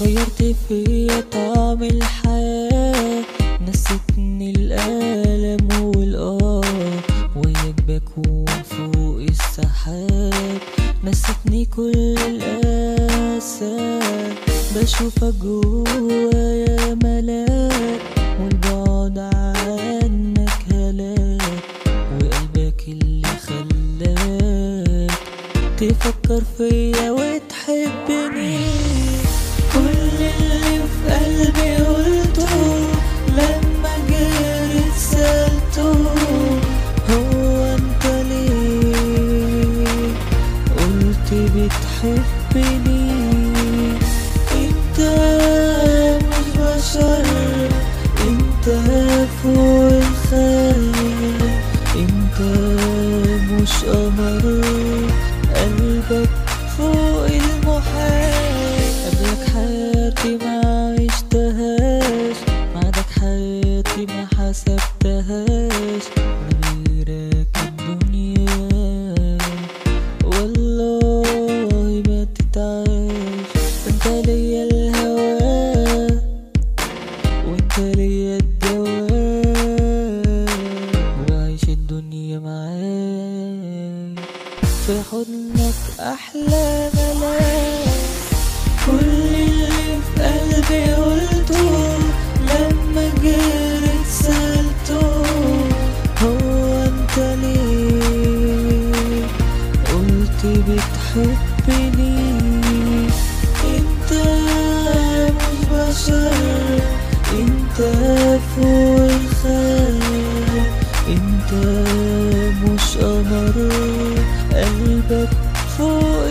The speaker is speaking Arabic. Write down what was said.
غيرت فيا طعم الحياة نسيتني الألم والآه وياك بكون فوق السحاب. نسيتني كل الأسى بشوفك جوايا ملاك والبعد عنك هلاك. وقلبك اللي خلاك تفكر فيا وتحبني. بتحبني. انت مش بشر انت فوق الخيال. انت مش قمر قلبك فوق المحال. قبلك حياتي ما عشتهاش بعدك حياتي ما حسبتهاش. انت ليا وانت ليا الدنيا معاك. في حضنك أحلى ملاك. كل اللي في قلبي قلته لما جريت سألته هو أنت ليه؟ قلت بتحبني. الخيال إنت مش قمر قلبك فوق